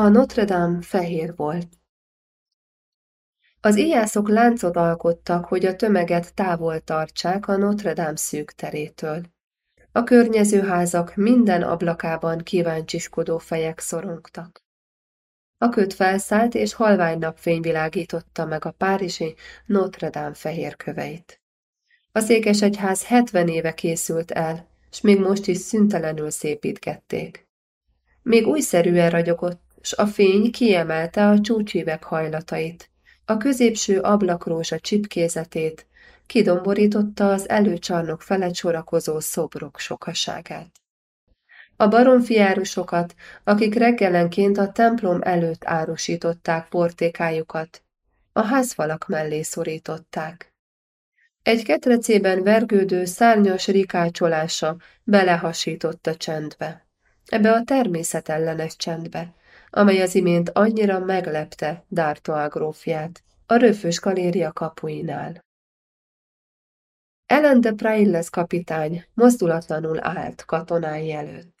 A Notre Dame fehér volt. Az íjászok láncot alkottak, hogy a tömeget távol tartsák a Notre Dame szűk terétől. A környező házak minden ablakában kíváncsiskodó fejek szorongtak. A köt felszállt, és halvány napfény világította meg a párizsi Notre Dame fehér köveit. A székesegyház 70 éve készült el, s még most is szüntelenül szépítgették. Még újszerűen ragyogott, s a fény kiemelte a csúcsívek hajlatait, a középső ablakrózsa csipkézetét, kidomborította az előcsarnok felett sorakozó szobrok sokaságát. A baromfiárusokat, akik reggelenként a templom előtt árusították portékájukat, a házfalak mellé szorították. Egy ketrecében vergődő szárnyas rikácsolása belehasított a csendbe, ebbe a természetellenes csendbe, amely az imént annyira meglepte D'Artois grófját a röfös galéria kapuinál. Ellen de Prailles kapitány mozdulatlanul állt katonái előtt.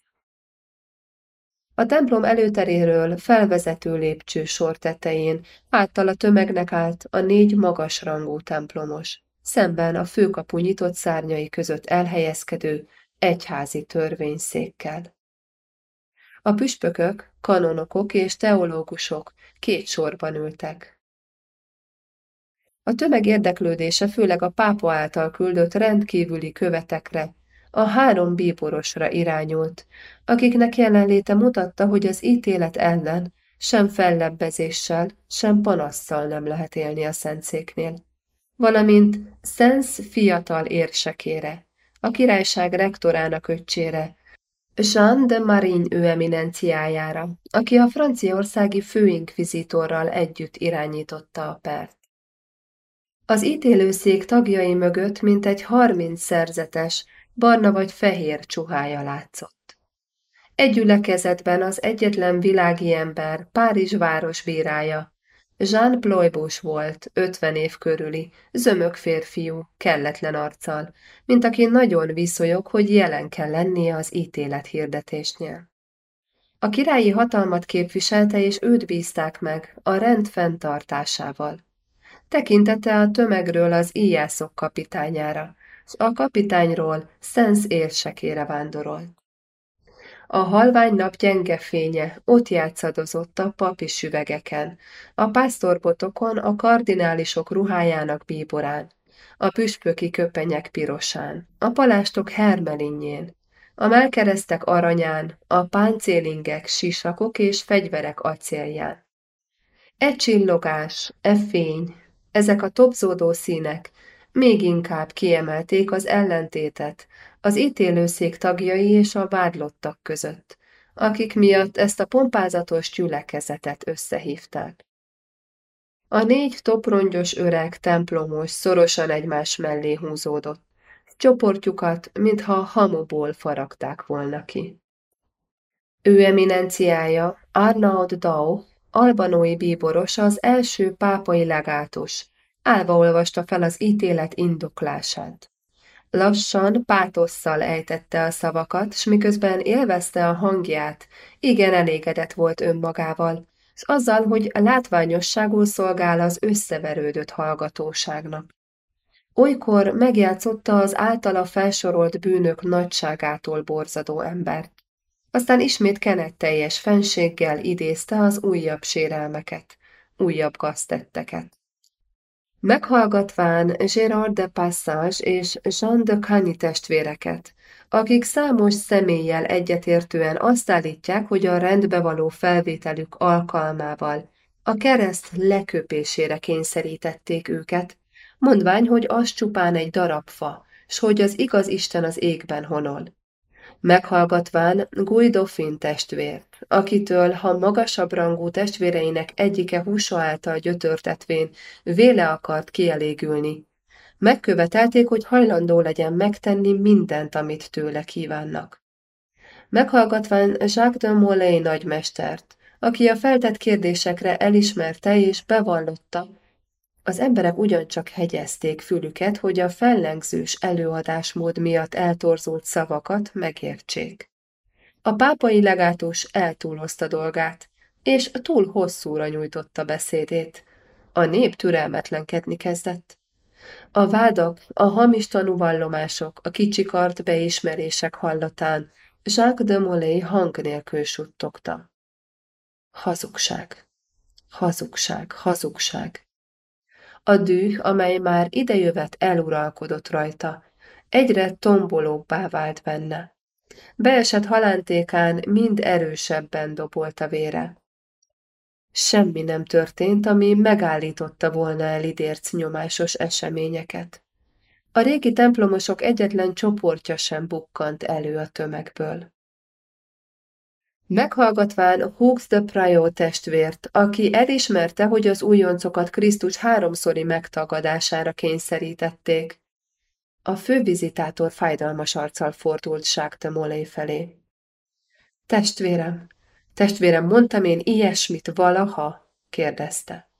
A templom előteréről felvezető lépcső sor tetején által a tömegnek állt a négy magasrangú templomos, szemben a főkapu nyitott szárnyai között elhelyezkedő egyházi törvényszékkel. A püspökök, kanonokok és teológusok két sorban ültek. A tömeg érdeklődése főleg a pápa által küldött rendkívüli követekre, a három bíborosra irányult, akiknek jelenléte mutatta, hogy az ítélet ellen sem fellebbezéssel, sem panasszal nem lehet élni a szentszéknél, valamint Szensz fiatal érsekére, a királyság rektorának öccsére, Jean de Marine ő eminenciájára, aki a franciaországi főinkvizitorral együtt irányította a pert. Az ítélőszék tagjai mögött mintegy harminc szerzetes, barna vagy fehér csuhája látszott. Egy ülekezetben az egyetlen világi ember, Párizs városbírája, Jean Ploybus volt, ötven év körüli, zömök férfiú, kelletlen arccal, mint aki nagyon viszonyog, hogy jelen kell lennie az ítélet hirdetésnél. A királyi hatalmat képviselte, és őt bízták meg a rend fenntartásával. Tekintete a tömegről az íjászok kapitányára, a kapitányról Szensz érsekére vándorolt. A halvány nap gyenge fénye ott játszadozott a papi süvegeken, a pásztorbotokon a kardinálisok ruhájának bíborán, a püspöki köpenyek pirosán, a palástok hermelinjén, a melkeresztek aranyán, a páncélingek, sisakok és fegyverek acélján. E csillogás, e fény, ezek a topzódó színek még inkább kiemelték az ellentétet az ítélőszék tagjai és a vádlottak között, akik miatt ezt a pompázatos gyülekezetet összehívták. A négy toprongyos öreg templomos szorosan egymás mellé húzódott, csoportjukat, mintha hamuból faragták volna ki. Ő eminenciája, Arnaud Dau, albanói bíboros az első pápai legátus, állva olvasta fel az ítélet indoklását. Lassan, pátosszal ejtette a szavakat, s miközben élvezte a hangját, igen elégedett volt önmagával, s azzal, hogy látványosságul szolgál az összeverődött hallgatóságnak. Olykor megjátszotta az általa felsorolt bűnök nagyságától borzadó embert. Aztán ismét kenetteljes fenséggel idézte az újabb sérelmeket, újabb gaztetteket. Meghallgatván Gérard de Passage és Jean de Cagny testvéreket, akik számos személlyel egyetértően azt állítják, hogy a rendbe való felvételük alkalmával a kereszt leköpésére kényszerítették őket, mondvány, hogy az csupán egy darab fa, s hogy az igaz Isten az égben honol. Meghallgatván Guy Dauphin testvért, akitől, ha magasabb rangú testvéreinek egyike húsa által gyötörtetvén véle akart kielégülni, megkövetelték, hogy hajlandó legyen megtenni mindent, amit tőle kívánnak. Meghallgatván Jacques de Molay nagymestert, aki a feltett kérdésekre elismerte és bevallotta, az emberek ugyancsak hegyezték fülüket, hogy a fellengzős előadásmód miatt eltorzult szavakat megértsék. A pápai legátus eltúlozta dolgát, és túl hosszúra nyújtotta beszédét. A nép türelmetlenkedni kezdett. A vádak, a hamis tanúvallomások, a kicsikart beismerések hallatán Jacques de Molay hang nélkül suttogta. Hazugság, hazugság, hazugság. A düh, amely már idejövet eluralkodott rajta, egyre tombolóbbá vált benne. Beesett halántékán mind erősebben dobolt a vére. Semmi nem történt, ami megállította volna el idérc nyomásos eseményeket. A régi templomosok egyetlen csoportja sem bukkant elő a tömegből. Meghallgatván Hughes de Prayo testvért, aki elismerte, hogy az újoncokat Krisztus háromszori megtagadására kényszerítették, a fővizitátor fájdalmas arccal fordult Sákte Molé felé. Testvérem, testvérem, mondtam én ilyesmit valaha? kérdezte.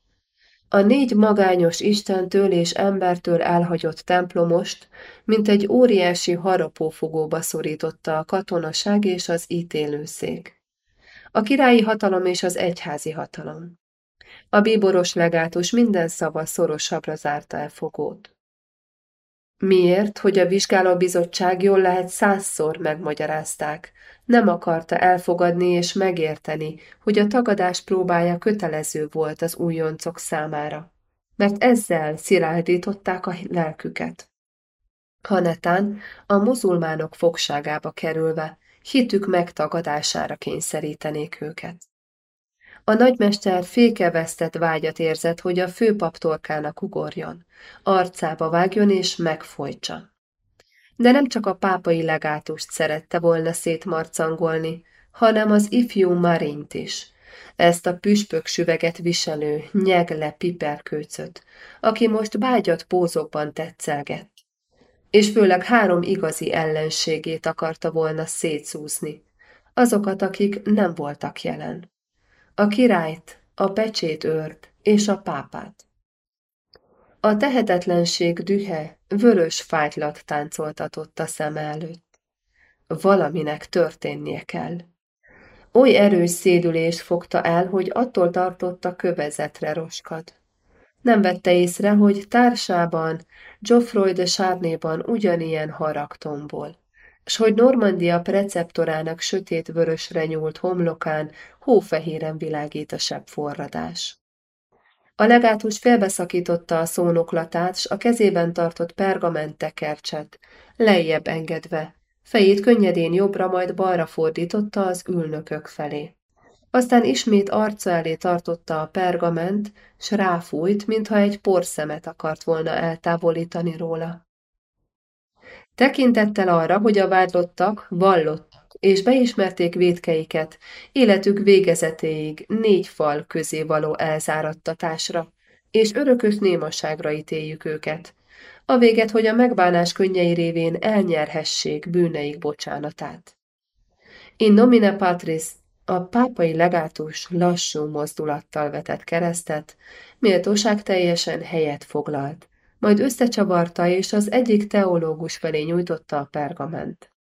A négy magányos Istentől és embertől elhagyott templomost, mint egy óriási harapófogóba szorította a katonaság és az ítélőszék. A királyi hatalom és az egyházi hatalom. A bíboros legátus minden szava szorosabbra zárta el fogót. Miért, hogy a vizsgálóbizottság jól lehet százszor megmagyarázták, nem akarta elfogadni és megérteni, hogy a tagadás próbája kötelező volt az újoncok számára, mert ezzel szilárdították a lelküket. Hanetán a muzulmánok fogságába kerülve hitük megtagadására kényszerítenék őket. A nagymester fékevesztett vágyat érzett, hogy a főpap torkának ugorjon, arcába vágjon és megfojtsa. De nem csak a pápai legátust szerette volna szétmarcangolni, hanem az ifjú Marint is, ezt a püspök süveget viselő, nyegle piperkőcöt, aki most bágyat pózokban tetszelgett, és főleg három igazi ellenségét akarta volna szétszúzni, azokat, akik nem voltak jelen a királyt, a pecsét őrt és a pápát. A tehetetlenség dühe vörös fájtlat táncoltatott a szem előtt. Valaminek történnie kell. Oly erős szédülés fogta el, hogy attól tartotta kövezetre roskad. Nem vette észre, hogy társában, Geoffroy de Charnéban ugyanilyen harag tombol s hogy Normandia preceptorának sötét-vörösre nyúlt homlokán hófehéren világít a sebb forradás. A legátus félbeszakította a szónoklatát, s a kezében tartott pergament tekercset, lejjebb engedve, fejét könnyedén jobbra, majd balra fordította az ülnökök felé. Aztán ismét arca elé tartotta a pergament, s ráfújt, mintha egy porszemet akart volna eltávolítani róla. Tekintettel arra, hogy a vádlottak vallottak, és beismerték védkeiket, életük végezetéig négy fal közé való elzáradtatásra, és örökös némaságra ítéljük őket, a véget, hogy a megbánás könnyei révén elnyerhessék bűneik bocsánatát. In nomine patris, a pápai legátus lassú mozdulattal vetett keresztet, méltóság teljesen helyet foglalt, majd összecsavarta, és az egyik teológus felé nyújtotta a pergament.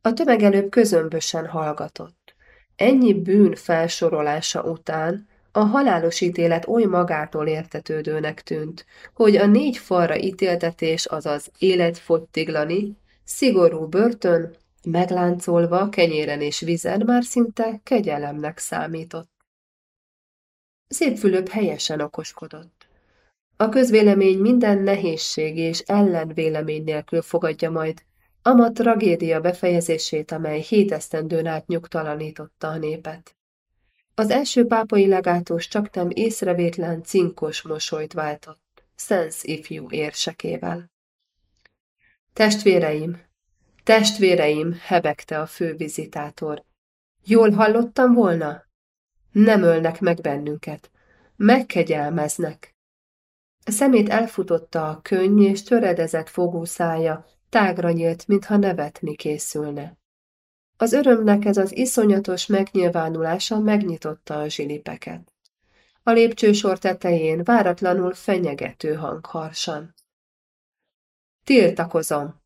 A tömeg előbb közömbösen hallgatott. Ennyi bűn felsorolása után a halálos ítélet oly magától értetődőnek tűnt, hogy a négy falra ítéltetés, azaz életfogytiglani, szigorú börtön, megláncolva kenyéren és vizen már szinte kegyelemnek számított. Szép helyesen okoskodott. A közvélemény minden nehézség és ellenvélemény nélkül fogadja majd ama tragédia befejezését, amely hét esztendőn át nyugtalanította a népet. Az első pápai legátus csak nem észrevétlen cinkos mosolyt váltott, Szensz ifjú érsekével. Testvéreim, testvéreim, hebegte a fővizitátor. Jól hallottam volna? Nem ölnek meg bennünket, megkegyelmeznek. A szemét elfutotta a könny és töredezett fogú szája, tágra nyílt, mintha nevetni készülne. Az örömnek ez az iszonyatos megnyilvánulása megnyitotta a zsilipeket. A lépcsősor tetején váratlanul fenyegető hang harsan. Tiltakozom!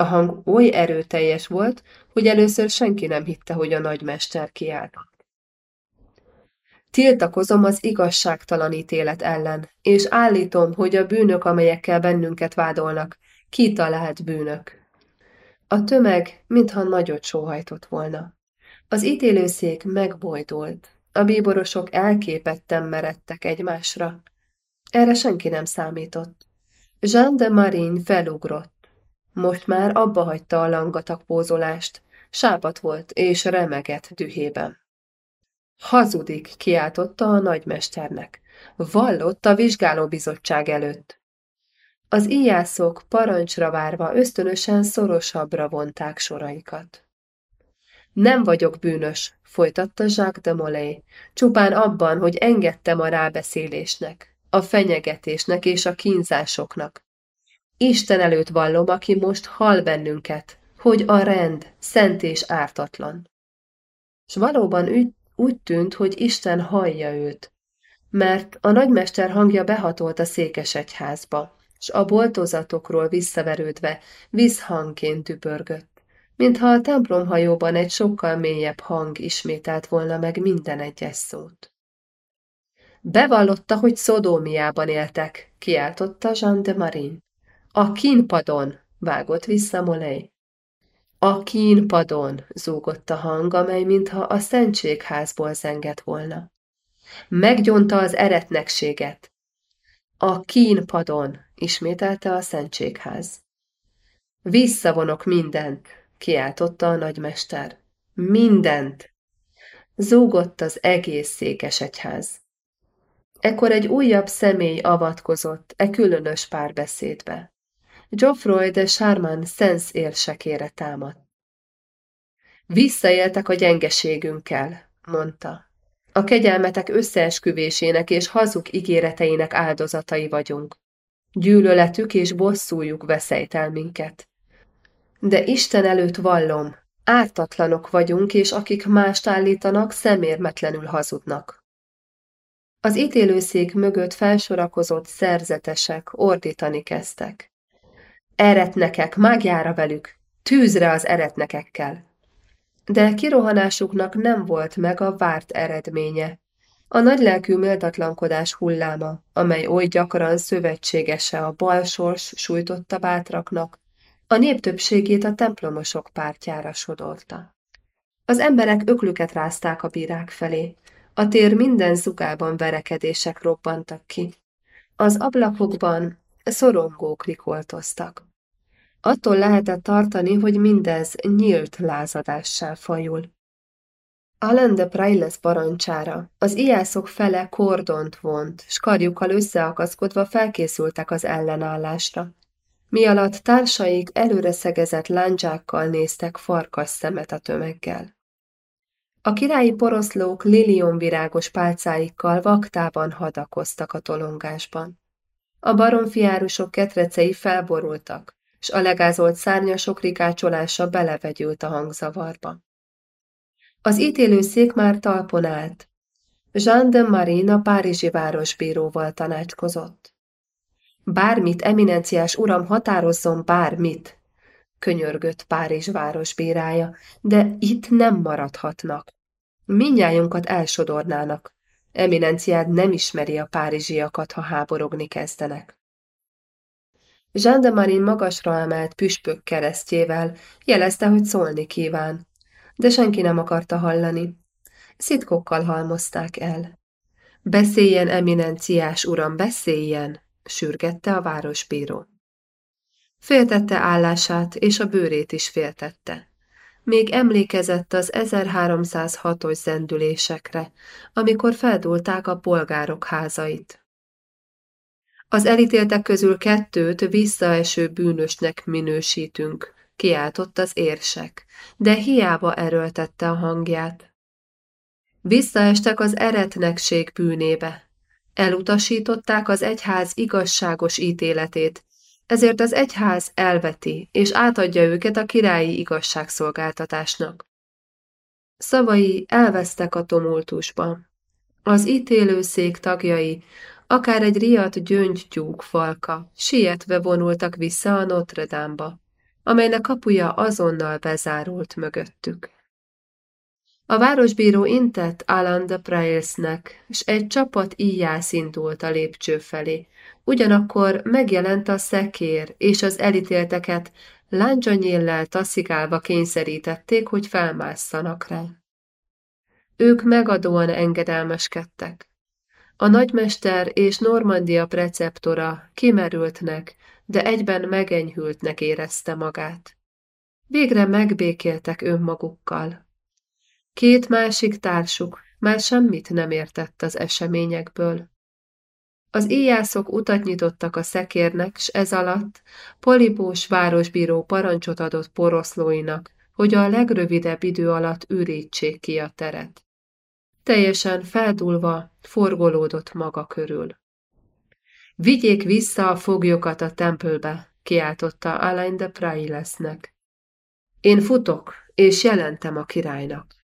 A hang oly erőteljes volt, hogy először senki nem hitte, hogy a nagymester kiáltott. Tiltakozom az igazságtalan ítélet ellen, és állítom, hogy a bűnök, amelyekkel bennünket vádolnak, kitalált bűnök. A tömeg, mintha nagyot sóhajtott volna. Az ítélőszék megbojdult. A bíborosok elképetten meredtek egymásra. Erre senki nem számított. Jean de Marin felugrott. Most már abba hagyta a langatak pózolást, sápat volt és remegett dühében. Hazudik, kiáltotta a nagymesternek. Vallott a vizsgálóbizottság előtt. Az íjászok parancsra várva ösztönösen szorosabbra vonták soraikat. Nem vagyok bűnös, folytatta Jacques de Molay, csupán abban, hogy engedtem a rábeszélésnek, a fenyegetésnek és a kínzásoknak. Isten előtt vallom, aki most hal bennünket, hogy a rend szent és ártatlan. S valóban úgy, úgy tűnt, hogy Isten hallja őt, mert a nagymester hangja behatolt a székesegyházba, s a boltozatokról visszaverődve vízhangként tüpörgött, mintha a templomhajóban egy sokkal mélyebb hang ismételt volna meg minden egyes szót. Bevallotta, hogy Szodómiában éltek, kiáltotta Jean de Marin. A kínpadon, vágott vissza Molej. A kínpadon, zúgott a hang, amely mintha a szentségházból zengett volna. Meggyonta az eretnekséget. A kínpadon, ismételte a szentségház. Visszavonok mindent, kiáltotta a nagymester. Mindent! Zúgott az egész székesegyház. Ekkor egy újabb személy avatkozott e különös párbeszédbe. Geoffroy de Charman szensz érsekére támadt. Visszaéltek a gyengeségünkkel, mondta. A kegyelmetek összeesküvésének és hazug ígéreteinek áldozatai vagyunk. Gyűlöletük és bosszújuk veszélytel minket. De Isten előtt vallom, ártatlanok vagyunk, és akik mást állítanak, szemérmetlenül hazudnak. Az ítélőszék mögött felsorakozott szerzetesek ordítani kezdtek. Eretnekek, mágjára velük, tűzre az eretnekekkel. De kirohanásuknak nem volt meg a várt eredménye. A nagylelkű méltatlankodás hulláma, amely oly gyakran szövetségese a balsors sújtotta bátraknak, a nép többségét a templomosok pártjára sodorta. Az emberek öklüket rázták a bírák felé, a tér minden zugában verekedések robbantak ki. Az ablakokban szorongók rikoltoztak. Attól lehetett tartani, hogy mindez nyílt lázadással fajul. Alain de Prailes parancsára az ijászok fele kordont vont, s karjukkal összeakaszkodva felkészültek az ellenállásra. Mi alatt társaik előre szegezett láncsákkal néztek farkas szemet a tömeggel. A királyi poroszlók lilionvirágos pálcáikkal vaktában hadakoztak a tolongásban. A baromfiárusok ketrecei felborultak, s a legázolt szárnyasok rikácsolása belevegyült a hangzavarba. Az ítélőszék már talpon állt. Jean de Marine párizsi városbíróval tanácskozott. Bármit, eminenciás uram, határozzon bármit, könyörgött Párizs városbírája, de itt nem maradhatnak. Minnyájunkat elsodornának. Eminenciád nem ismeri a párizsiakat, ha háborogni kezdenek. Jean de Marin magasra emelt püspök keresztjével jelezte, hogy szólni kíván, de senki nem akarta hallani. Szitkokkal halmozták el. Beszéljen, eminenciás uram, beszéljen, sürgette a városbíró. Féltette állását, és a bőrét is féltette. Még emlékezett az 1306-os zendülésekre, amikor feldulták a polgárok házait. Az elítéltek közül kettőt visszaeső bűnösnek minősítünk, kiáltott az érsek, de hiába erőltette a hangját. Visszaestek az eretnekség bűnébe. Elutasították az egyház igazságos ítéletét, ezért az egyház elveti és átadja őket a királyi igazságszolgáltatásnak. Szavai elvesztek a tumultusban. Az ítélőszék tagjai, akár egy riadt gyöngytyúk falka, sietve vonultak vissza a Notre Dame-ba, amelynek kapuja azonnal bezárult mögöttük. A városbíró intett Alan de Prailsnek, s egy csapat íjász indult a lépcső felé. Ugyanakkor megjelent a szekér, és az elítélteket láncsanyéllel taszikálva kényszerítették, hogy felmásszanak rá. Ők megadóan engedelmeskedtek. A nagymester és Normandia preceptora kimerültnek, de egyben megenyhültnek érezte magát. Végre megbékéltek önmagukkal. Két másik társuk már semmit nem értett az eseményekből. Az íjászok utat nyitottak a szekérnek, s ez alatt Polibós városbíró parancsot adott poroszlóinak, hogy a legrövidebb idő alatt ürítsék ki a teret. Teljesen feldulva forgolódott maga körül. Vigyék vissza a foglyokat a tempölbe, kiáltotta Alain de Prailesnek. Én futok, és jelentem a királynak.